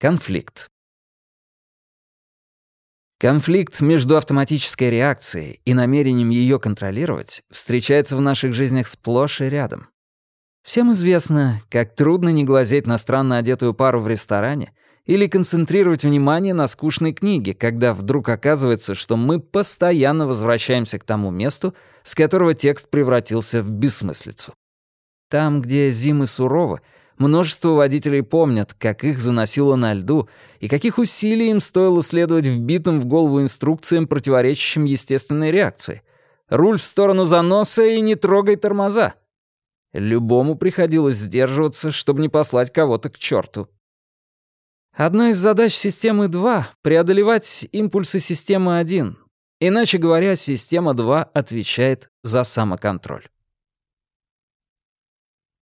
Конфликт. Конфликт между автоматической реакцией и намерением ее контролировать встречается в наших жизнях сплошь и рядом. Всем известно, как трудно не глазеть на странно одетую пару в ресторане или концентрировать внимание на скучной книге, когда вдруг оказывается, что мы постоянно возвращаемся к тому месту, с которого текст превратился в бессмыслицу. Там, где зимы суровы, Множество водителей помнят, как их заносило на льду, и каких усилий им стоило следовать вбитым в голову инструкциям, противоречащим естественной реакции. Руль в сторону заноса и не трогай тормоза. Любому приходилось сдерживаться, чтобы не послать кого-то к черту. Одна из задач системы 2 — преодолевать импульсы системы 1. Иначе говоря, система 2 отвечает за самоконтроль.